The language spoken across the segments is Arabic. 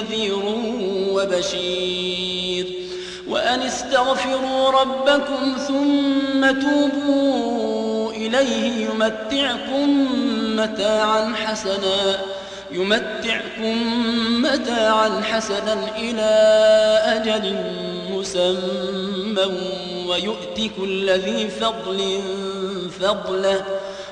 نذير وبشير. وأن استغفروا ربكم ثم توبوا إليه يمتعكم متاعا حسنا يمتعكم متاعا حسنا إلى أجل مسمى ويؤتي كل ذي فضل فضله.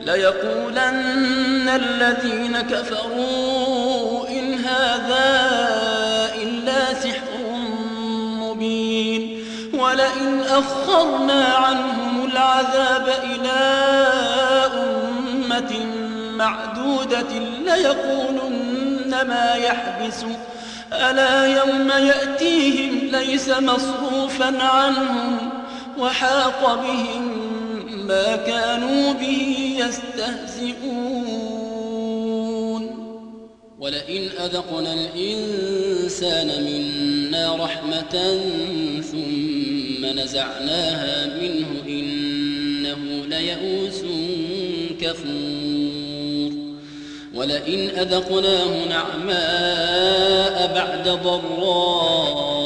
ليقولن الذين كفروا إن هذا إلا سحر مبين ولئن أخرنا عنهم العذاب إلى أمة معدودة ليقولن ما يحبس. ألا يوم يأتيهم ليس مصروفا عنهم وحاق بهم ما كانوا به يستهزئون. ولئن أذقنا الإنسان منا رحمة ثم نزعناها منه إنه ليئوس كفور. ولئن أذقناه نعماء بعد ضراء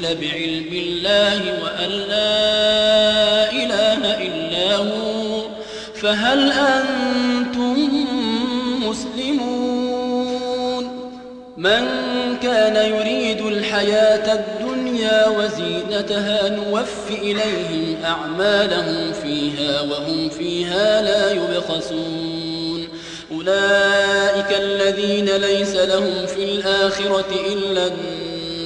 بعلم الله وأن لا إله إلا هو فهل أنتم مسلمون؟ من كان يريد الحياة الدنيا وزينتها نوف إليهم أعمالهم فيها وهم فيها لا يبخسون. أولئك الذين ليس لهم في الآخرة إلا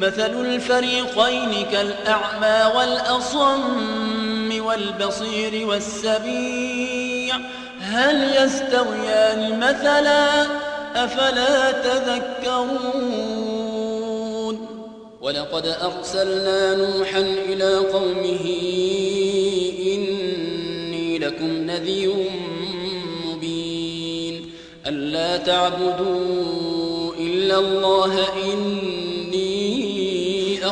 مثل الفريقين كالأعمى والأصم والبصير والسميع هل يستويان مثلا أفلا تذكرون؟ ولقد أرسلنا نوحا إلى قومه إني لكم نذير مبين. ألا تعبدوا إلا الله إني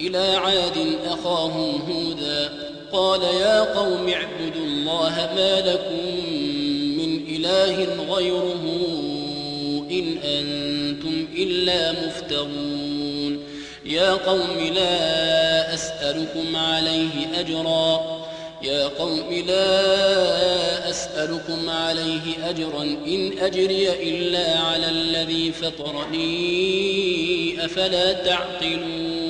وإلى عاد أخاهم هودا. قال يا قوم اعبدوا الله ما لكم من إله غيره إن أنتم إلا مفترون. يا قوم لا أسألكم عليه أجرا. يا قوم لا أسألكم عليه أجرا. إن أجري إلا على الذي فطرني أفلا تعقلون.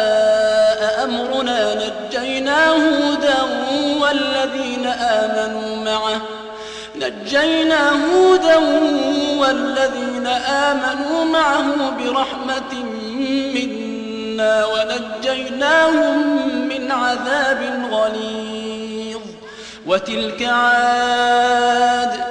أمرنا نجينا هودا والذين آمنوا معه. نجينا هودا والذين آمنوا معه برحمة منا ونجيناهم من عذاب غليظ. وتلك عاد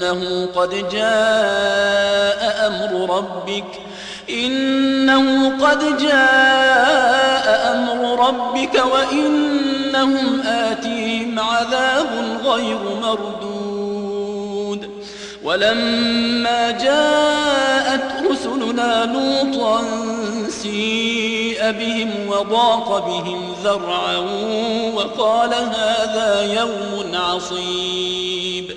إنه قد جاء أمر ربك إنه قد جاء أمر ربك وإنهم آتيهم عذاب غير مردود. ولما جاءت رسلنا لوطا سيء بهم وضاق بهم ذرعا وقال هذا يوم عصيب.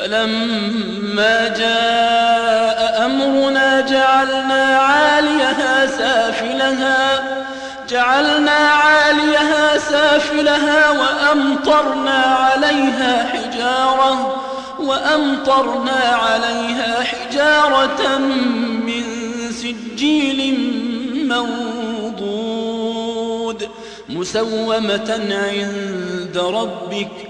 فلما جاء أمرنا جعلنا عاليها سافلها جعلنا عاليها سافلها وأمطرنا عليها حجارة وأمطرنا عليها حجارة من سجيل منضود مسومة عند ربك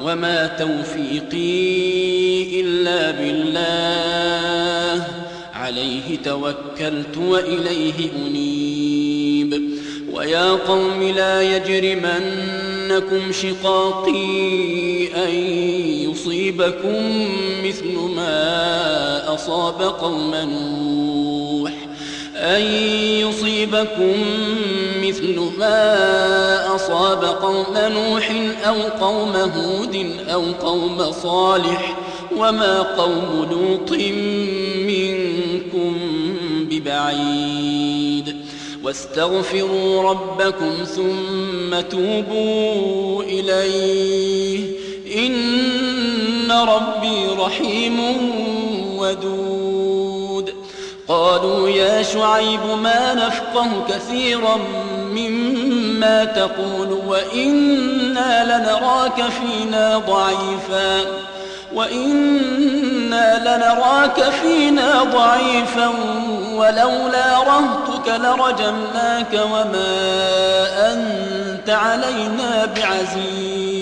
وما توفيقي إلا بالله. عليه توكلت وإليه أنيب. ويا قوم لا يجرمنكم شقاقي أن يصيبكم مثل ما أصاب قوم نوح. أن يصيبكم مثل ما أصاب قوم نوح أو قوم هود أو قوم صالح وما قوم لوط منكم ببعيد واستغفروا ربكم ثم توبوا إليه إن ربي رحيم ودود قالوا يا شعيب ما نفقه كثيرا مما تقول وإنا لنراك فينا ضعيفا وإنا لنراك فينا ضعيفا ولولا رهتك لرجمناك وما أنت علينا بعزيز.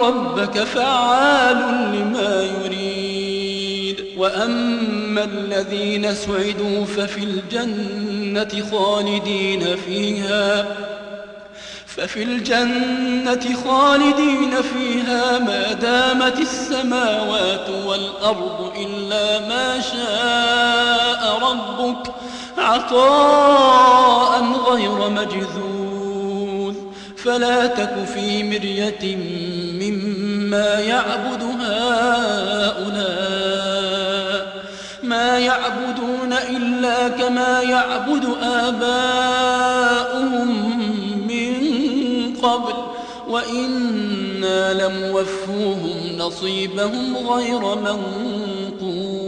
ربك فعال لما يريد. وأما الذين سعدوا ففي الجنة خالدين فيها ففي الجنة خالدين فيها ما دامت السماوات والأرض إلا ما شاء ربك عطاء غير مجذوذ. فلا تك في مرية مما يعبد هؤلاء ما يعبدون إلا كما يعبد آباؤهم قبل وإنا لموفوهم نصيبهم غير منقوص.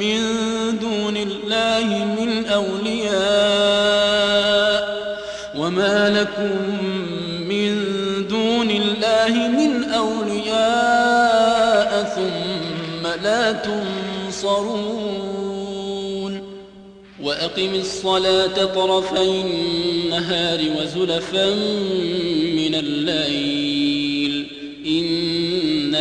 من دون الله من أولياء وما لكم من دون الله من أولياء ثم لا تنصرون وأقم الصلاة طرفي النهار وزلفا من الليل إن